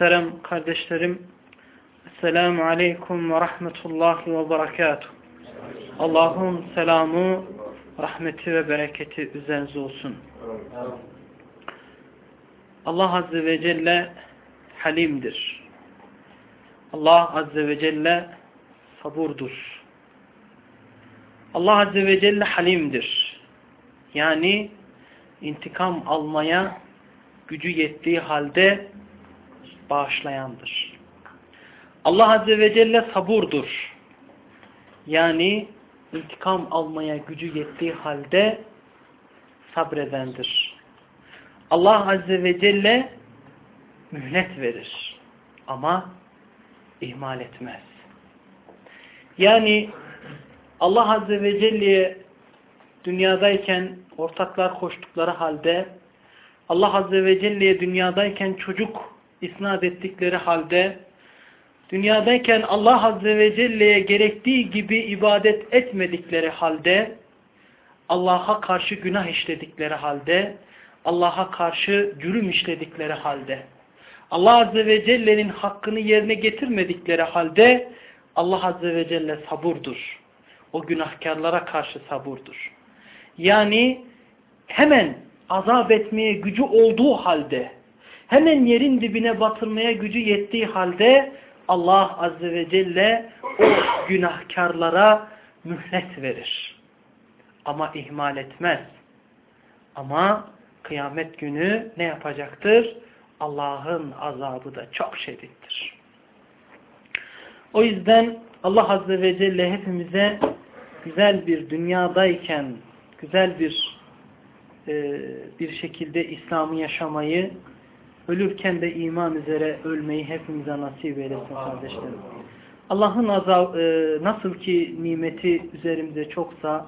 Muhterem kardeşlerim, Esselamu Aleyküm ve Rahmetullahi ve Berekatuhu. Allah'ın selamı, rahmeti ve bereketi üzerinize olsun. Allah Azze ve Celle halimdir. Allah Azze ve Celle saburdur. Allah Azze ve Celle halimdir. Yani intikam almaya gücü yettiği halde bağışlayandır. Allah Azze ve Celle saburdur. Yani intikam almaya gücü yettiği halde sabredendir. Allah Azze ve Celle mühlet verir. Ama ihmal etmez. Yani Allah Azze ve Celle'ye dünyadayken ortaklar koştukları halde Allah Azze ve Celle'ye dünyadayken çocuk isnat ettikleri halde dünyadayken Allah Azze ve Celle'ye gerektiği gibi ibadet etmedikleri halde Allah'a karşı günah işledikleri halde Allah'a karşı cürüm işledikleri halde Allah Azze ve Celle'nin hakkını yerine getirmedikleri halde Allah Azze ve Celle saburdur. O günahkarlara karşı saburdur. Yani hemen azap etmeye gücü olduğu halde hemen yerin dibine batırmaya gücü yettiği halde Allah Azze ve Celle o günahkarlara mühlet verir. Ama ihmal etmez. Ama kıyamet günü ne yapacaktır? Allah'ın azabı da çok şiddettir. O yüzden Allah Azze ve Celle hepimize güzel bir dünyadayken güzel bir e, bir şekilde İslam'ı yaşamayı ölürken de iman üzere ölmeyi hepimize nasip eylesin kardeşlerim. Allah'ın azab, e, nasıl ki nimeti üzerimize çoksa,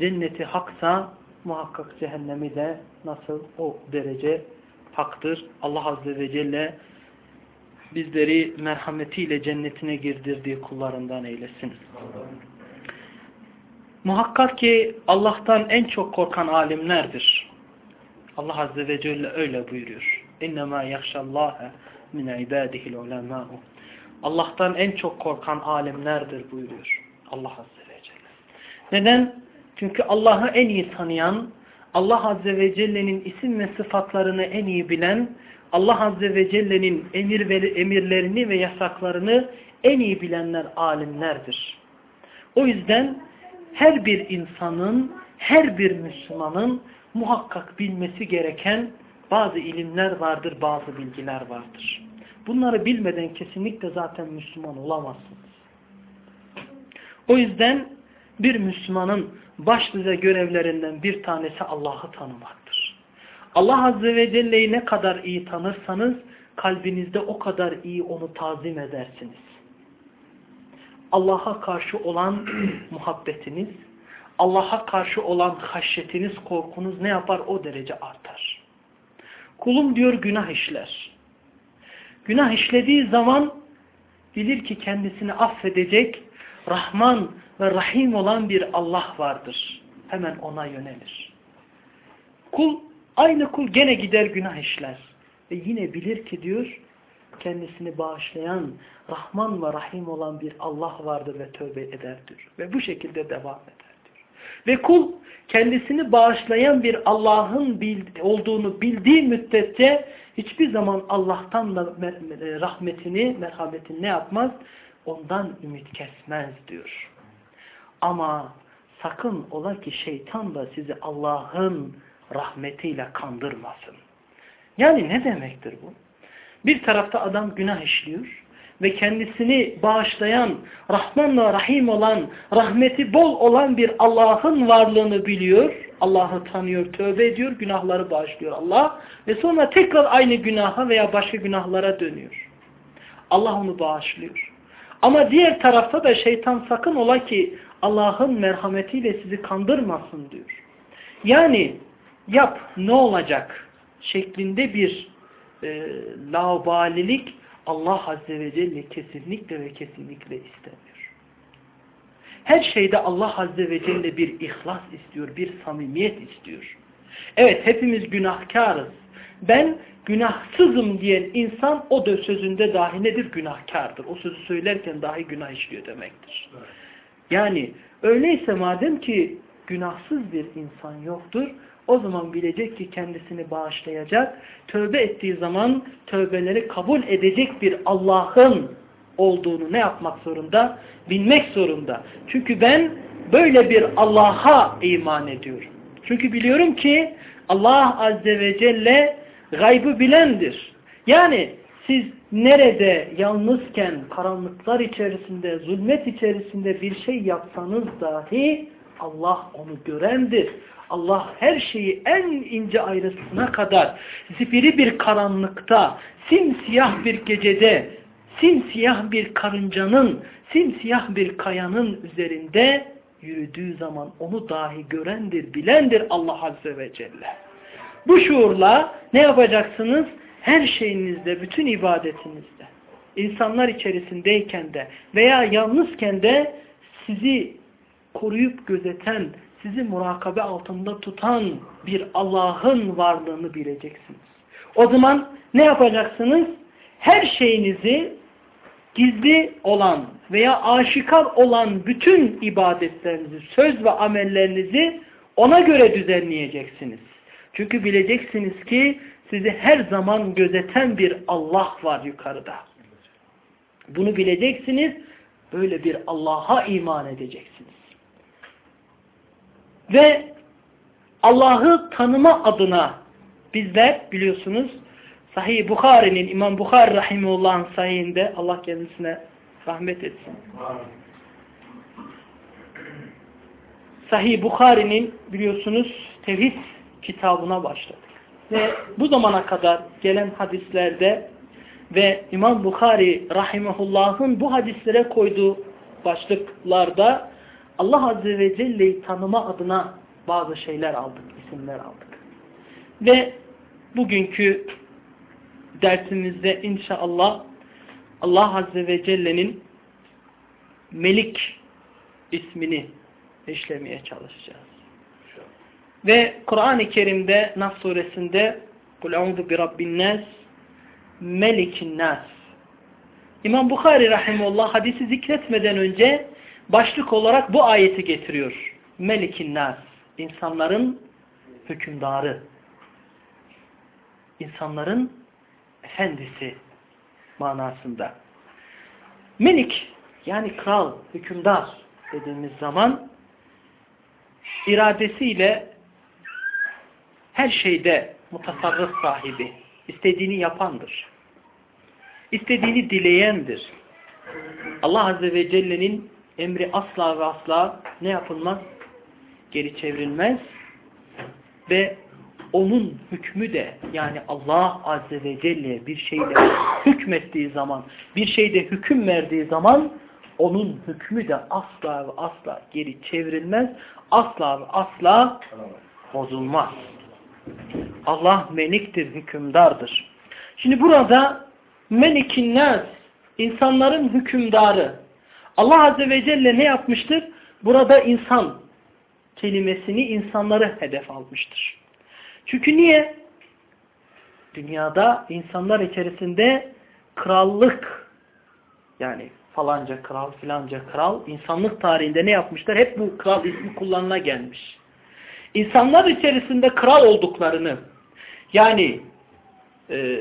cenneti haksa, muhakkak cehennemi de nasıl o derece haktır. Allah Azze ve Celle bizleri merhametiyle cennetine girdirdiği kullarından eylesin. Muhakkak ki Allah'tan en çok korkan alimlerdir. Allah Azze ve Celle öyle buyuruyor. İnnemâ yakşallâhe min ibâdihil ulemâ'u. Allah'tan en çok korkan alimlerdir buyuruyor. Allah Azze ve Celle. Neden? Çünkü Allah'ı en iyi tanıyan, Allah Azze ve Celle'nin isim ve sıfatlarını en iyi bilen, Allah Azze ve Celle'nin emir ve emirlerini ve yasaklarını en iyi bilenler alimlerdir. O yüzden her bir insanın, her bir Müslümanın muhakkak bilmesi gereken bazı ilimler vardır, bazı bilgiler vardır. Bunları bilmeden kesinlikle zaten Müslüman olamazsınız. O yüzden bir Müslümanın başlıca görevlerinden bir tanesi Allah'ı tanımaktır. Allah Azze ve Celle'yi ne kadar iyi tanırsanız kalbinizde o kadar iyi onu tazim edersiniz. Allah'a karşı olan muhabbetiniz, Allah'a karşı olan haşyetiniz, korkunuz ne yapar? O derece artar. Kulum diyor günah işler. Günah işlediği zaman bilir ki kendisini affedecek Rahman ve Rahim olan bir Allah vardır. Hemen ona yönelir. Kul, aynı kul gene gider günah işler. Ve yine bilir ki diyor, kendisini bağışlayan, Rahman ve Rahim olan bir Allah vardır ve tövbe eder diyor. Ve bu şekilde devam eder. Ve kul kendisini bağışlayan bir Allah'ın olduğunu bildiği müddetçe hiçbir zaman Allah'tan da rahmetini, merhametini ne yapmaz? Ondan ümit kesmez diyor. Ama sakın ola ki şeytan da sizi Allah'ın rahmetiyle kandırmasın. Yani ne demektir bu? Bir tarafta adam günah işliyor ve kendisini bağışlayan, Rahman ve Rahim olan, rahmeti bol olan bir Allah'ın varlığını biliyor. Allah'ı tanıyor, tövbe ediyor, günahları bağışlıyor Allah. Ve sonra tekrar aynı günaha veya başka günahlara dönüyor. Allah onu bağışlıyor. Ama diğer tarafta da şeytan sakın ola ki Allah'ın merhametiyle sizi kandırmasın diyor. Yani yap ne olacak şeklinde bir e, laubalilik Allah Azze ve Celle kesinlikle ve kesinlikle istemiyor. Her şeyde Allah Azze ve Celle bir ihlas istiyor, bir samimiyet istiyor. Evet hepimiz günahkarız. Ben günahsızım diyen insan o da sözünde dahi nedir? Günahkardır. O sözü söylerken dahi günah işliyor demektir. Yani öyleyse madem ki günahsız bir insan yoktur, o zaman bilecek ki kendisini bağışlayacak. Tövbe ettiği zaman tövbeleri kabul edecek bir Allah'ın olduğunu ne yapmak zorunda? Bilmek zorunda. Çünkü ben böyle bir Allah'a iman ediyorum. Çünkü biliyorum ki Allah Azze ve Celle gaybı bilendir. Yani siz nerede yalnızken karanlıklar içerisinde, zulmet içerisinde bir şey yapsanız dahi Allah onu görendir. Allah her şeyi en ince ayrısına kadar zifiri bir karanlıkta, simsiyah bir gecede, simsiyah bir karıncanın, simsiyah bir kayanın üzerinde yürüdüğü zaman onu dahi görendir, bilendir Allah Azze ve Celle. Bu şuurla ne yapacaksınız? Her şeyinizde, bütün ibadetinizde, insanlar içerisindeyken de veya yalnızken de sizi koruyup gözeten, sizi murakabe altında tutan bir Allah'ın varlığını bileceksiniz. O zaman ne yapacaksınız? Her şeyinizi gizli olan veya aşikar olan bütün ibadetlerinizi, söz ve amellerinizi ona göre düzenleyeceksiniz. Çünkü bileceksiniz ki sizi her zaman gözeten bir Allah var yukarıda. Bunu bileceksiniz, böyle bir Allah'a iman edeceksiniz. Ve Allah'ı tanıma adına bizler biliyorsunuz Sahih Bukhari'nin İmam Bukhari Rahimullah'ın sahihinde Allah kendisine rahmet etsin. Sahih Bukhari'nin biliyorsunuz tevhid kitabına başladık. Ve bu zamana kadar gelen hadislerde ve İmam Bukhari Rahimullah'ın bu hadislere koyduğu başlıklarda Allah Azze ve Celle'yi tanıma adına bazı şeyler aldık, isimler aldık. Ve bugünkü dersimizde inşallah Allah Azze ve Celle'nin Melik ismini işlemeye çalışacağız. Ve Kur'an-ı Kerim'de Nas suresinde Kul eûzu bi rabbin nas melikin İmam Bukhari rahimullah hadisi zikretmeden önce başlık olarak bu ayeti getiriyor. Melikin nas. insanların hükümdarı. insanların efendisi manasında. Melik yani kral, hükümdar dediğimiz zaman iradesiyle her şeyde mutasarrıf sahibi, istediğini yapandır. İstediğini dileyendir. Allah Azze ve Celle'nin emri asla ve asla ne yapılmaz? Geri çevrilmez ve onun hükmü de yani Allah Azze ve Celle bir şeyde hükmettiği zaman, bir şeyde hüküm verdiği zaman onun hükmü de asla ve asla geri çevrilmez, asla ve asla bozulmaz. Allah meniktir, hükümdardır. Şimdi burada melikin nas insanların hükümdarı. Allah Azze ve Celle ne yapmıştır? Burada insan kelimesini insanları hedef almıştır. Çünkü niye? Dünyada insanlar içerisinde krallık yani falanca kral filanca kral insanlık tarihinde ne yapmışlar? Hep bu kral ismi kullanıla gelmiş. İnsanlar içerisinde kral olduklarını yani e,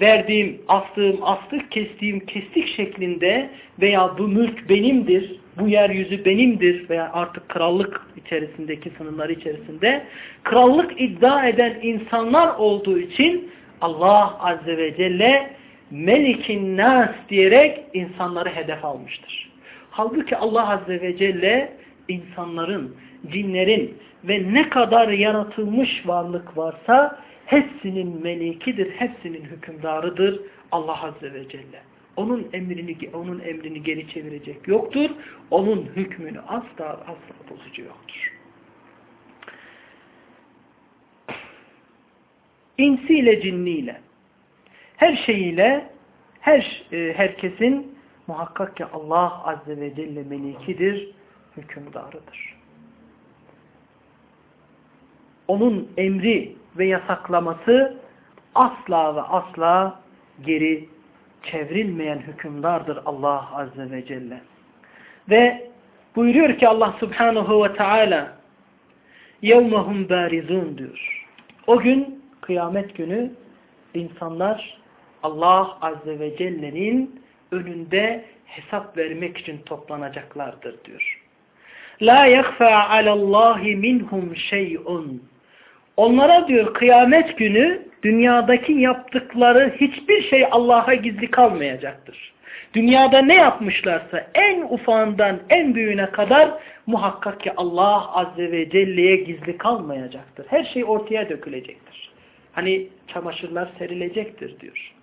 verdiğim, astığım astık, kestiğim kestik şeklinde veya bu mülk benimdir, bu yeryüzü benimdir veya artık krallık içerisindeki sınırlar içerisinde krallık iddia eden insanlar olduğu için Allah Azze ve Celle Melikin Nas diyerek insanları hedef almıştır. Halbuki Allah Azze ve Celle insanların, cinlerin ve ne kadar yaratılmış varlık varsa hepsinin melikidir, hepsinin hükümdarıdır Allah Azze ve Celle. Onun emrini onun emrini geri çevirecek yoktur. Onun hükmünü asla asla bozucu yoktur. İnsiyle cinniyle her şeyiyle her e, herkesin muhakkak ki Allah Azze ve Celle melikidir, hükümdarıdır. Onun emri ve yasaklaması asla ve asla geri çevrilmeyen hükümdardır Allah Azze ve Celle. Ve buyuruyor ki Allah Subhanahu ve Teala يَوْمَهُمْ بَارِزُونَ diyor. O gün kıyamet günü insanlar Allah Azze ve Celle'nin önünde hesap vermek için toplanacaklardır diyor. La yakfa alallahi minhum şey'un. Onlara diyor kıyamet günü dünyadaki yaptıkları hiçbir şey Allah'a gizli kalmayacaktır. Dünyada ne yapmışlarsa en ufağından en büyüğüne kadar muhakkak ki Allah Azze ve Celle'ye gizli kalmayacaktır. Her şey ortaya dökülecektir. Hani çamaşırlar serilecektir diyor.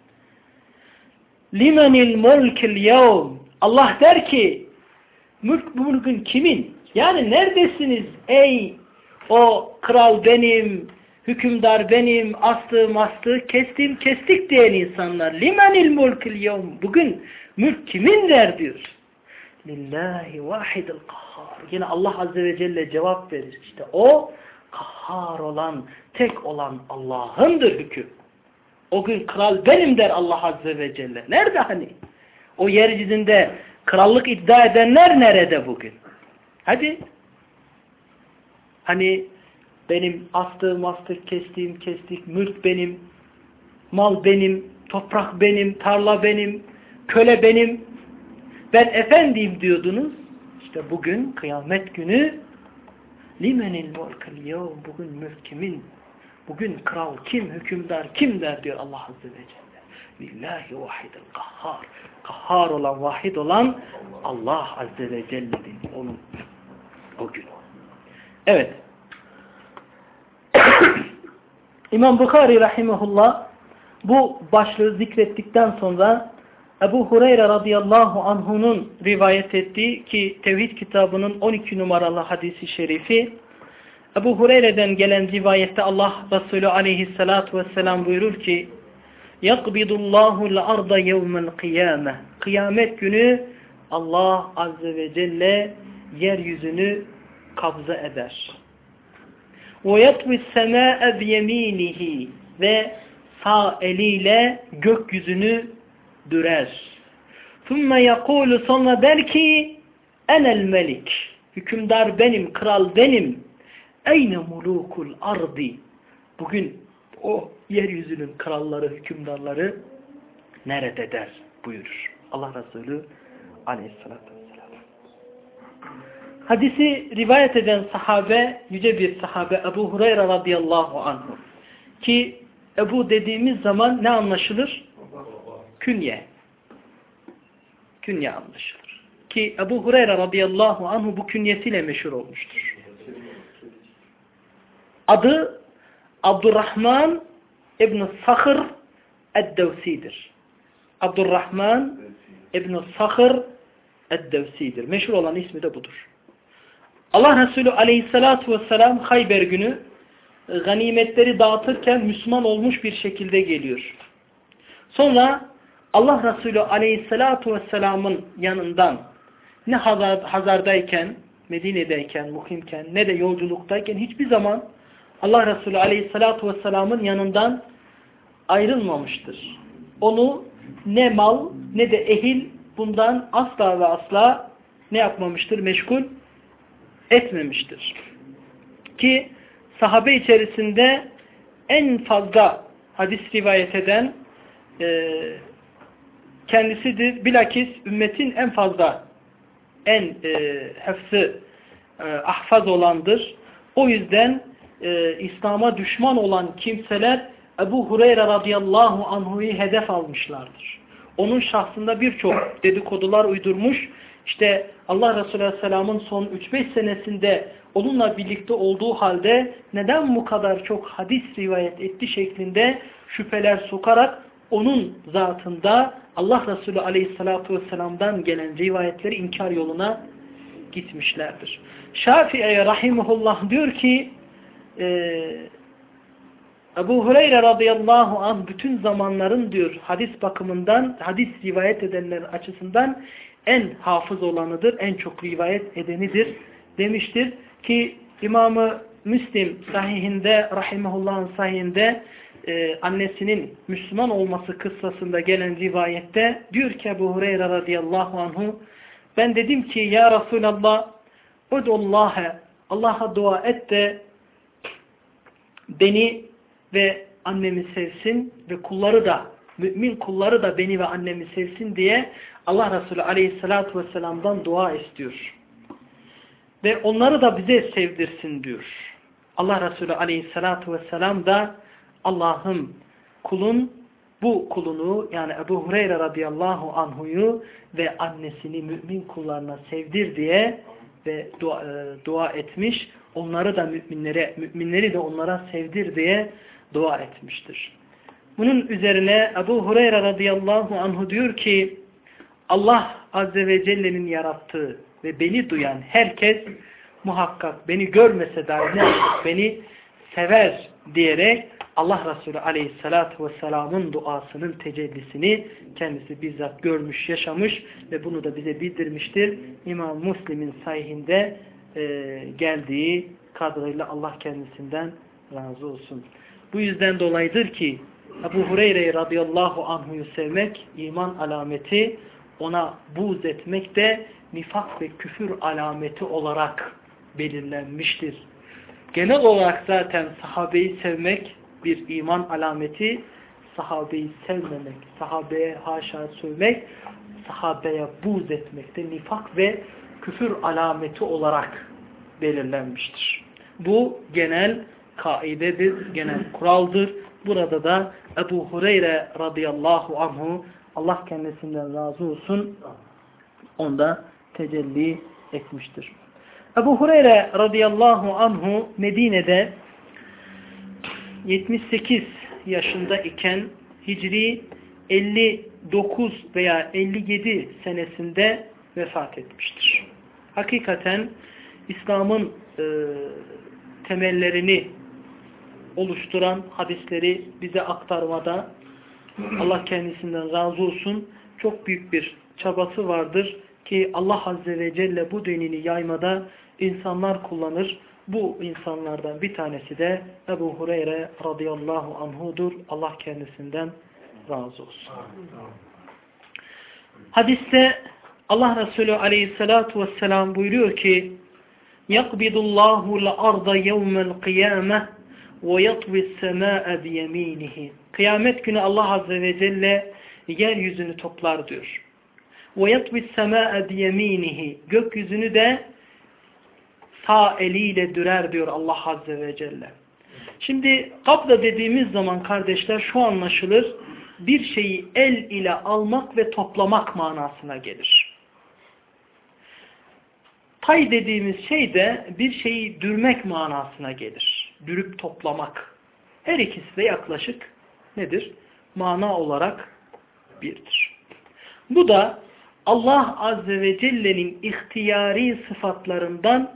Limenil mulkil yevm. Allah der ki mülk bugün kimin? Yani neredesiniz ey o kral benim, hükümdar benim, astığım astığı, kestiğim kestik diyen insanlar. Limenil mulkil yevm. Bugün mülk kimin der diyor. Lillahi vahidil kahhar. Yine Allah Azze ve Celle cevap verir. İşte o kahhar olan, tek olan Allah'ındır hüküm. O gün kral benim der Allah Azze ve Celle. Nerede hani? O yeryüzünde krallık iddia edenler nerede bugün? Hadi. Hani benim astığım astık, kestiğim kestik, mülk benim, mal benim, toprak benim, tarla benim, köle benim. Ben efendiyim diyordunuz. İşte bugün kıyamet günü limenil mulkul yevm bugün mülk kimin? Bugün kral kim, hükümdar kim der diyor Allah Azze ve Celle. Lillahi vahidil kahhar. Kahhar olan, vahid olan Allah Azze ve Celle'dir. Onun o gün. Evet. İmam Bukhari rahimahullah bu başlığı zikrettikten sonra Ebu Hureyre radıyallahu anhunun rivayet ettiği ki Tevhid kitabının 12 numaralı hadisi şerifi Ebu Hureyre'den gelen rivayette Allah Resulü aleyhissalatu vesselam buyurur ki يَقْبِضُ اللّٰهُ الْاَرْضَ يَوْمَ الْقِيَامَةِ Kıyamet günü Allah Azze ve Celle yeryüzünü kabza eder. وَيَطْوِ السَّمَاءَ بِيَم۪ينِهِ Ve sağ eliyle gökyüzünü dürer. ثُمَّ يَقُولُ Sonra der ki اَنَا الْمَلِكِ Hükümdar benim, kral benim. Eyne mulukul ardi. Bugün o yeryüzünün kralları, hükümdarları nerede der buyurur. Allah Resulü aleyhissalatü vesselam. Hadisi rivayet eden sahabe, yüce bir sahabe Ebu Hureyre radıyallahu anhu. Ki Ebu dediğimiz zaman ne anlaşılır? Künye. Künye anlaşılır. Ki Ebu Hureyre radıyallahu anhu bu künyesiyle meşhur olmuştur. Adı Abdurrahman İbn-i Sakhr Eddevsi'dir. Abdurrahman İbn-i Sakhr Eddevsi'dir. Meşhur olan ismi de budur. Allah Resulü aleyhissalatu vesselam Hayber günü ganimetleri dağıtırken Müslüman olmuş bir şekilde geliyor. Sonra Allah Resulü aleyhissalatu vesselamın yanından ne hazar, hazardayken, Medine'deyken, muhimken ne de yolculuktayken hiçbir zaman Allah Resulü aleyhissalatu vesselamın yanından ayrılmamıştır. Onu ne mal ne de ehil bundan asla ve asla ne yapmamıştır? Meşgul etmemiştir. Ki sahabe içerisinde en fazla hadis rivayet eden e, kendisidir. Bilakis ümmetin en fazla en e, hefsi e, ahfaz olandır. O yüzden e, İslam'a düşman olan kimseler Ebu Hureyre radıyallahu anhu'yu hedef almışlardır. Onun şahsında birçok dedikodular uydurmuş. İşte Allah Resulü Aleyhisselam'ın son 3-5 senesinde onunla birlikte olduğu halde neden bu kadar çok hadis rivayet etti şeklinde şüpheler sokarak onun zatında Allah Resulü Aleyhisselatü Vesselam'dan gelen rivayetleri inkar yoluna gitmişlerdir. Şafii'ye rahimullah diyor ki e, Ebu Hureyre radıyallahu anh bütün zamanların diyor hadis bakımından hadis rivayet edenler açısından en hafız olanıdır, en çok rivayet edenidir demiştir ki İmamı Müslim sahihinde rahimahullah'ın sahihinde e, annesinin Müslüman olması kıssasında gelen rivayette diyor ki Ebu Hureyre radıyallahu anhu ben dedim ki ya Resulallah Udullâhe Allah'a dua et de beni ve annemi sevsin ve kulları da mümin kulları da beni ve annemi sevsin diye Allah Resulü aleyhissalatu vesselam'dan dua istiyor. Ve onları da bize sevdirsin diyor. Allah Resulü aleyhissalatu vesselam da Allah'ım kulun bu kulunu yani Ebu Hureyre radıyallahu anhuyu ve annesini mümin kullarına sevdir diye ve dua, e, dua etmiş. Onları da müminlere, müminleri de onlara sevdir diye dua etmiştir. Bunun üzerine Ebu Hureyre radıyallahu anhu diyor ki Allah azze ve celle'nin yarattığı ve beni duyan herkes muhakkak beni görmese dahi ne beni sever diyerek Allah Resulü aleyhissalatu vesselamın duasının tecellisini kendisi bizzat görmüş, yaşamış ve bunu da bize bildirmiştir. İmam Müslim'in sayhinde e, geldiği kadrıyla Allah kendisinden razı olsun. Bu yüzden dolayıdır ki Ebu Hureyre radıyallahu anhuyu sevmek iman alameti, ona buğz etmek de nifak ve küfür alameti olarak belirlenmiştir. Genel olarak zaten sahabeyi sevmek bir iman alameti, sahabeyi sevmemek, sahabeye haşa sövmek, sahabeye buğz etmek de nifak ve küfür alameti olarak belirlenmiştir. Bu genel kaidedir, genel kuraldır. Burada da Ebu Hureyre radıyallahu anhu Allah kendisinden razı olsun onda tecelli etmiştir. Ebu Hureyre radıyallahu anhu Medine'de 78 yaşında iken Hicri 59 veya 57 senesinde vefat etmiştir. Hakikaten İslam'ın e, temellerini oluşturan hadisleri bize aktarmada Allah kendisinden razı olsun çok büyük bir çabası vardır ki Allah Azze ve Celle bu dinini yaymada insanlar kullanır. Bu insanlardan bir tanesi de Ebu Hureyre radıyallahu anhudur. Allah kendisinden razı olsun. Hadiste Allah Resulü aleyhissalatu vesselam buyuruyor ki يَقْبِضُ اللّٰهُ الْأَرْضَ يَوْمَ الْقِيَامَةِ وَيَطْوِ السَّمَاءَ بِيَم۪ينِهِ Kıyamet günü Allah Azze ve Celle yeryüzünü toplar diyor. وَيَطْوِ السَّمَاءَ بِيَم۪ينِهِ Gökyüzünü de sağ eliyle dürer diyor Allah Azze ve Celle. Şimdi kabla dediğimiz zaman kardeşler şu anlaşılır. Bir şeyi el ile almak ve toplamak manasına gelir. Tay dediğimiz şey de bir şeyi dürmek manasına gelir. Dürüp toplamak. Her ikisi de yaklaşık nedir? Mana olarak birdir. Bu da Allah Azze ve Celle'nin ihtiyari sıfatlarından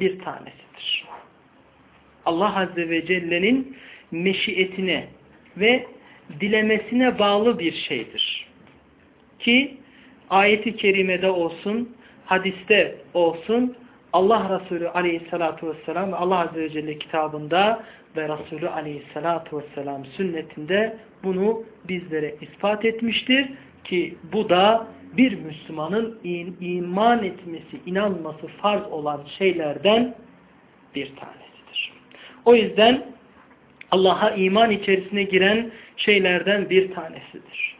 bir tanesidir. Allah Azze ve Celle'nin meşiyetine ve dilemesine bağlı bir şeydir. Ki ayeti kerimede olsun, hadiste olsun Allah Resulü aleyhissalatu vesselam ve Allah Azze ve Celle kitabında ve Resulü aleyhissalatu vesselam sünnetinde bunu bizlere ispat etmiştir ki bu da bir Müslümanın iman etmesi, inanması farz olan şeylerden bir tanesidir. O yüzden Allah'a iman içerisine giren şeylerden bir tanesidir.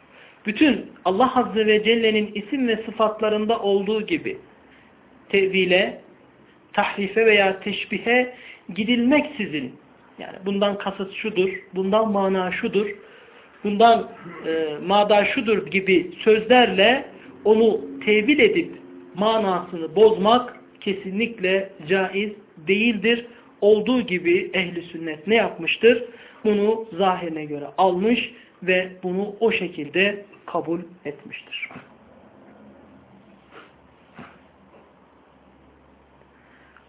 Bütün Allah Azze ve Celle'nin isim ve sıfatlarında olduğu gibi tevhile, tahrife veya teşbihe gidilmeksizin yani bundan kasıt şudur, bundan mana şudur, bundan e, mada şudur gibi sözlerle onu tevil edip manasını bozmak kesinlikle caiz değildir. Olduğu gibi ehli sünnet ne yapmıştır? Bunu zahirine göre almış ve bunu o şekilde kabul etmiştir.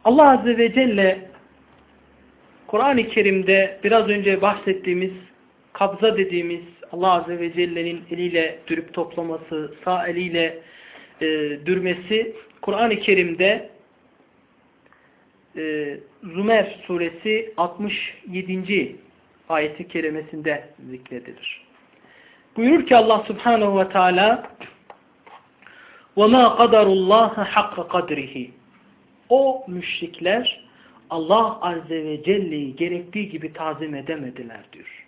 Allah Azze ve Celle Kur'an-ı Kerim'de biraz önce bahsettiğimiz kabza dediğimiz Allah Azze ve Celle'nin eliyle dürüp toplaması, sağ eliyle e, dürmesi Kur'an-ı Kerim'de e, Zümer suresi 67. ayeti kerimesinde zikredilir. Buyurur ki Allah Subhanahu ve Teala وَمَا قَدَرُ اللّٰهَ حَقَّ قَدْرِهِ o müşrikler Allah Azze ve Celle'yi gerektiği gibi tazim edemediler diyor.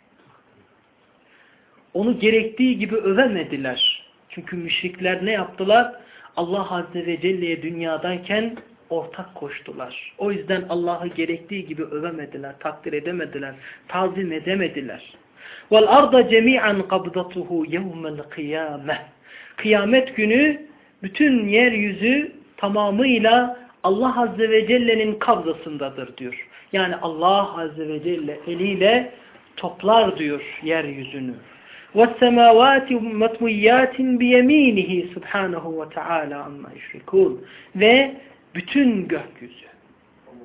Onu gerektiği gibi övemediler. Çünkü müşrikler ne yaptılar? Allah Azze ve Celle'ye dünyadayken ortak koştular. O yüzden Allah'ı gerektiği gibi övemediler, takdir edemediler, tazim edemediler. Vel arda cemi'an qabdatuhu yevmel kıyame. Kıyamet günü bütün yeryüzü tamamıyla Allah Azze ve Celle'nin kabzasındadır diyor. Yani Allah Azze ve Celle eliyle toplar diyor yeryüzünü. وَالسَّمَاوَاتِ مَطْوِيَّاتٍ بِيَم۪ينِهِ Subhanahu ve Teala amma yüşrikûn. Ve bütün gökyüzü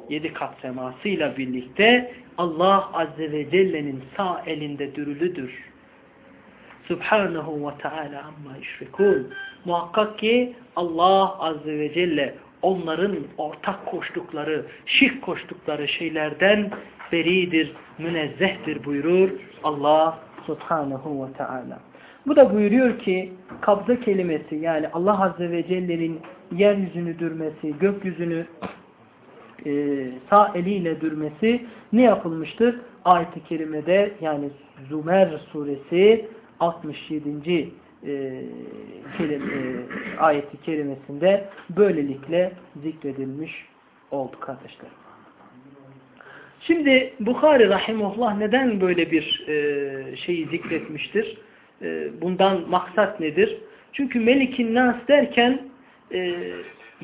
yedi kat semasıyla birlikte Allah Azze ve Celle'nin sağ elinde dürülüdür. Subhanahu ve Teala amma yüşrikûn. Muhakkak ki Allah Azze ve Celle onların ortak koştukları, şirk koştukları şeylerden beridir, münezzehtir buyurur Allah subhanahu ve teala. Bu da buyuruyor ki kabza kelimesi yani Allah Azze ve Celle'nin yeryüzünü dürmesi, gökyüzünü e, sağ eliyle dürmesi ne yapılmıştır? Ayet-i Kerime'de yani Zümer suresi 67 e, kelim, e, ayeti kerimesinde böylelikle zikredilmiş oldu kardeşler. Şimdi Bukhari Rahimullah neden böyle bir e, şeyi zikretmiştir? E, bundan maksat nedir? Çünkü Melikin Nas derken e,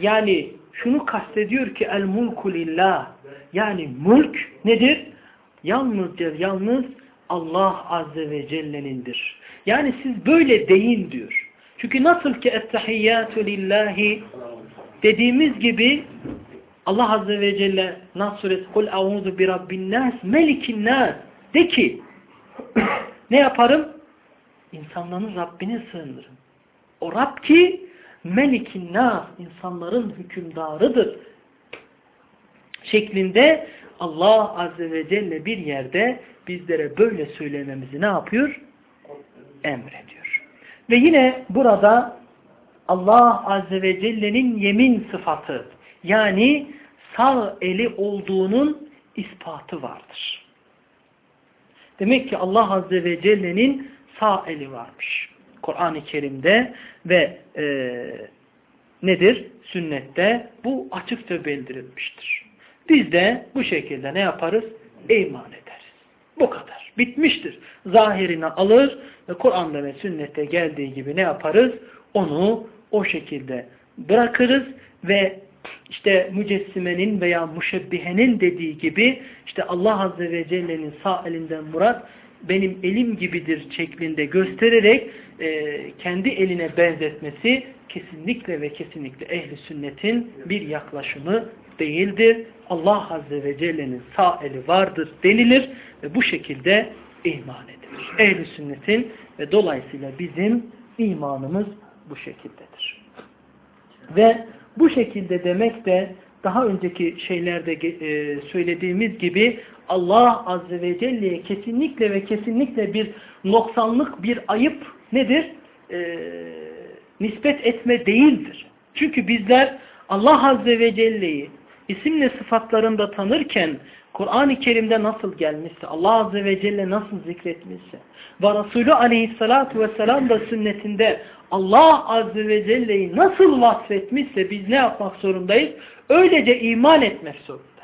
yani şunu kastediyor ki el mulku lillah yani mülk nedir? Yalnızca yalnız Allah Azze ve Celle'nindir. Yani siz böyle deyin diyor. Çünkü nasıl ki ettehiyyatü lillahi dediğimiz gibi Allah Azze ve Celle Nas suresi kul auzu bi rabbin nas melikin nas de ki ne yaparım? İnsanların Rabbine sığınırım. O Rab ki melikin nas insanların hükümdarıdır şeklinde Allah Azze ve Celle bir yerde bizlere böyle söylememizi ne yapıyor? Emrediyor. Ve yine burada Allah Azze ve Celle'nin yemin sıfatı yani sağ eli olduğunun ispatı vardır. Demek ki Allah Azze ve Celle'nin sağ eli varmış. Kur'an-ı Kerim'de ve e, nedir? Sünnette bu açıkça bildirilmiştir. Biz de bu şekilde ne yaparız? İman. Bu kadar. Bitmiştir. Zahirini alır ve Kur'an'da ve sünnette geldiği gibi ne yaparız? Onu o şekilde bırakırız ve işte mücessimenin veya müşebbihenin dediği gibi işte Allah Azze ve Celle'nin sağ elinden murat benim elim gibidir şeklinde göstererek e, kendi eline benzetmesi kesinlikle ve kesinlikle ehli sünnetin bir yaklaşımı değildir. Allah Azze ve Celle'nin sağ eli vardır denilir ve bu şekilde iman edilir. Ehl-i sünnetin ve dolayısıyla bizim imanımız bu şekildedir. Ve bu şekilde demek de daha önceki şeylerde e, söylediğimiz gibi Allah Azze ve Celle'ye kesinlikle ve kesinlikle bir noksanlık, bir ayıp nedir? E, nispet etme değildir. Çünkü bizler Allah Azze ve Celle'yi isimle sıfatlarında tanırken Kur'an-ı Kerim'de nasıl gelmişse, Allah Azze ve Celle nasıl zikretmişse ve Resulü Aleyhisselatü Vesselam da sünnetinde Allah Azze ve Celle'yi nasıl vasfetmişse biz ne yapmak zorundayız? Öylece iman etmek zorundayız.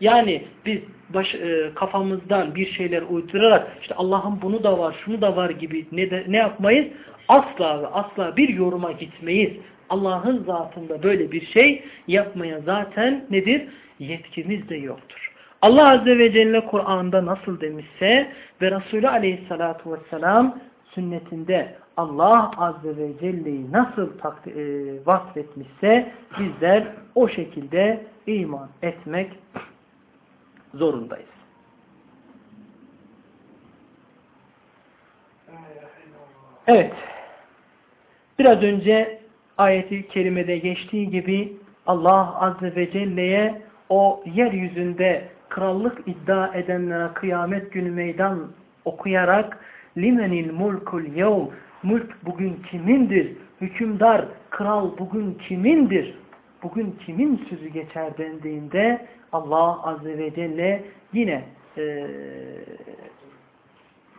Yani biz baş, e, kafamızdan bir şeyler uydurarak işte Allah'ın bunu da var, şunu da var gibi ne, de, ne yapmayız? Asla ve asla bir yoruma gitmeyiz. Allah'ın zatında böyle bir şey yapmaya zaten nedir? Yetkimiz de yoktur. Allah Azze ve Celle Kur'an'da nasıl demişse ve Resulü Aleyhisselatü Vesselam sünnetinde Allah Azze ve Celle'yi nasıl e, vasfetmişse bizler o şekilde iman etmek zorundayız. Evet. Biraz önce ayeti kerimede geçtiği gibi Allah Azze ve Celle'ye o yeryüzünde krallık iddia edenlere kıyamet günü meydan okuyarak limenil mulkul yevm Mülk bugün kimindir? Hükümdar, kral bugün kimindir? Bugün kimin sözü geçer dendiğinde Allah Azze ve Celle yine e,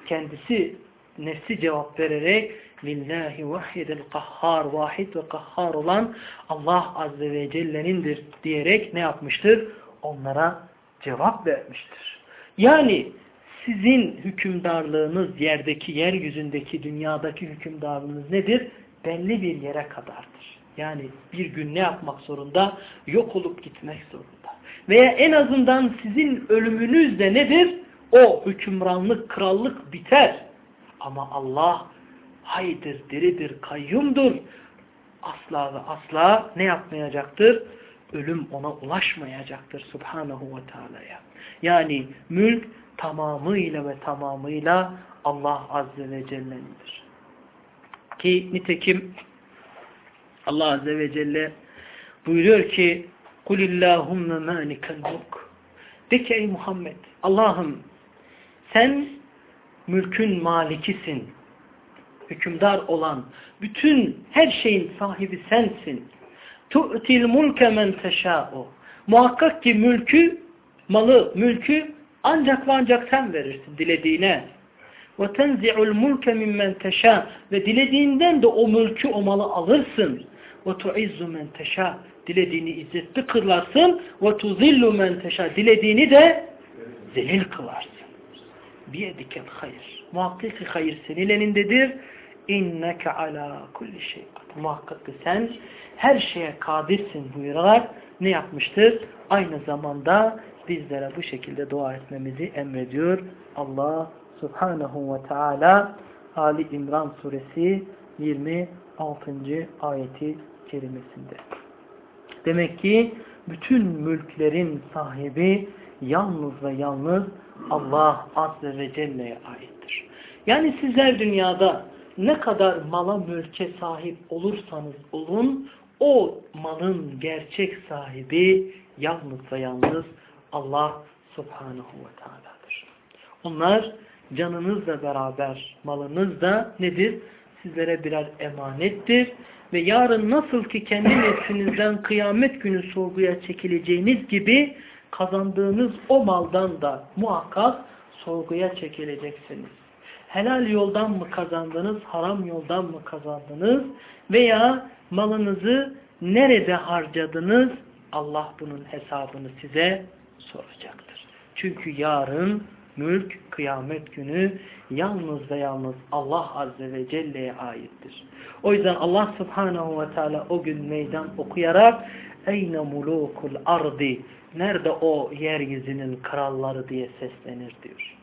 kendisi nefsi cevap vererek lillahi vahidel kahhar vahid ve kahhar olan Allah Azze ve Celle'nindir diyerek ne yapmıştır? Onlara cevap vermiştir. Yani sizin hükümdarlığınız yerdeki, yeryüzündeki, dünyadaki hükümdarlığınız nedir? Belli bir yere kadardır. Yani bir gün ne yapmak zorunda? Yok olup gitmek zorunda. Veya en azından sizin ölümünüz de nedir? O hükümranlık, krallık biter. Ama Allah haydır, diridir, kayyumdur. Asla ve asla ne yapmayacaktır? Ölüm ona ulaşmayacaktır Subhanahu ve Teala'ya. Yani mülk tamamıyla ve tamamıyla Allah Azze ve Celle'nindir. Ki nitekim Allah Azze ve Celle buyuruyor ki قُلِ اللّٰهُمَّ مَانِكَ الْمُلْكِ De ki ey Muhammed Allah'ım sen mülkün malikisin. Hükümdar olan, bütün her şeyin sahibi sensin. تُؤْتِي الْمُلْكَ مَنْ تَشَاءُ Muhakkak ki mülkü, malı, mülkü ancak ve ancak sen verirsin dilediğine. وَتَنْزِعُ الْمُلْكَ مِمَّنْ تَشَاءُ Ve dilediğinden de o mülkü, o malı alırsın. ve tuizzu men teşâ dilediğini izzetli kılarsın ve tuzillu men teşâ dilediğini de zelil kılarsın. Biyedikel hayır. Muhakkak ki hayır senin elindedir. İnneke ala kulli şey Muhakkak ki sen her şeye kadirsin buyurarak ne yapmıştır? Aynı zamanda bizlere bu şekilde dua etmemizi emrediyor Allah Subhanahu ve Teala Ali İmran Suresi 26. ayeti kerimesinde. Demek ki bütün mülklerin sahibi yalnız ve yalnız Allah Azze ve Celle'ye aittir. Yani sizler dünyada ne kadar mala mülke sahip olursanız olun, o malın gerçek sahibi yalnız ve yalnız Allah subhanahu ve teala'dır. Onlar canınızla beraber malınız da nedir? Sizlere birer emanettir. Ve yarın nasıl ki kendi nefsinizden kıyamet günü sorguya çekileceğiniz gibi kazandığınız o maldan da muhakkak sorguya çekileceksiniz. Helal yoldan mı kazandınız, haram yoldan mı kazandınız veya malınızı nerede harcadınız Allah bunun hesabını size soracaktır. Çünkü yarın mülk kıyamet günü yalnız ve yalnız Allah Azze ve Celle'ye aittir. O yüzden Allah Subhanahu ve Teala o gün meydan okuyarak Eyne mulukul ardi Nerede o yeryüzünün kralları diye seslenir diyor.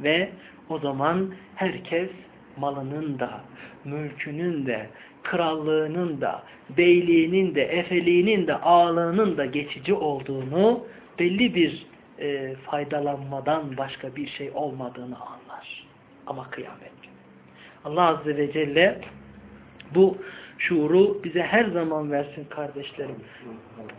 Ve o zaman herkes malının da, mülkünün de, krallığının da, beyliğinin de, efeliğinin de, ağalığının da geçici olduğunu belli bir e, faydalanmadan başka bir şey olmadığını anlar. Ama kıyamet. Allah Azze ve Celle bu şuuru bize her zaman versin kardeşlerim.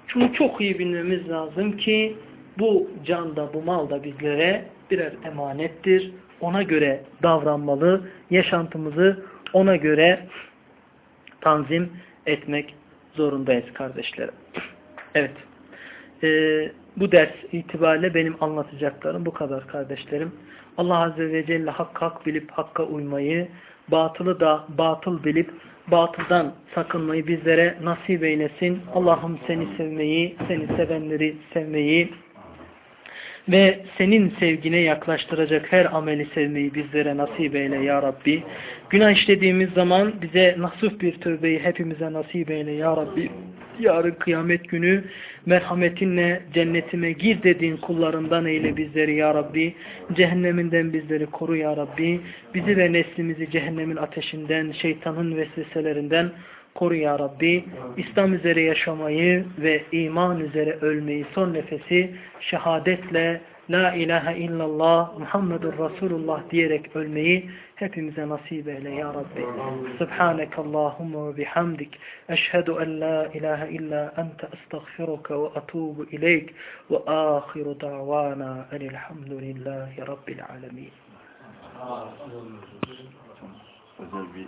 Şunu çok iyi bilmemiz lazım ki bu can da bu mal da bizlere birer emanettir. Ona göre davranmalı, yaşantımızı ona göre tanzim etmek zorundayız kardeşlerim. Evet. Ee, bu ders itibariyle benim anlatacaklarım bu kadar kardeşlerim. Allah Azze ve Celle hakkı hak bilip hakka uymayı, batılı da batıl bilip batıldan sakınmayı bizlere nasip eylesin. Allah'ım seni sevmeyi, seni sevenleri sevmeyi ve senin sevgine yaklaştıracak her ameli sevmeyi bizlere nasip eyle ya Rabbi. Günah işlediğimiz zaman bize nasuh bir tövbeyi hepimize nasip eyle ya Rabbi. Yarın kıyamet günü merhametinle cennetime gir dediğin kullarından eyle bizleri ya Rabbi. Cehenneminden bizleri koru ya Rabbi. Bizi ve neslimizi cehennemin ateşinden, şeytanın vesveselerinden koru ya Rabbi. İslam üzere yaşamayı ve iman üzere ölmeyi son nefesi şehadetle La ilahe illallah Muhammedur Resulullah diyerek ölmeyi hepimize nasip eyle ya Rabbi. Subhaneke Allahumma ve bihamdik. Eşhedü en la ilahe illa ente estağfiruka ve atubu ileyk ve ahiru da'vana enilhamdülillahi rabbil alemin. Özel bir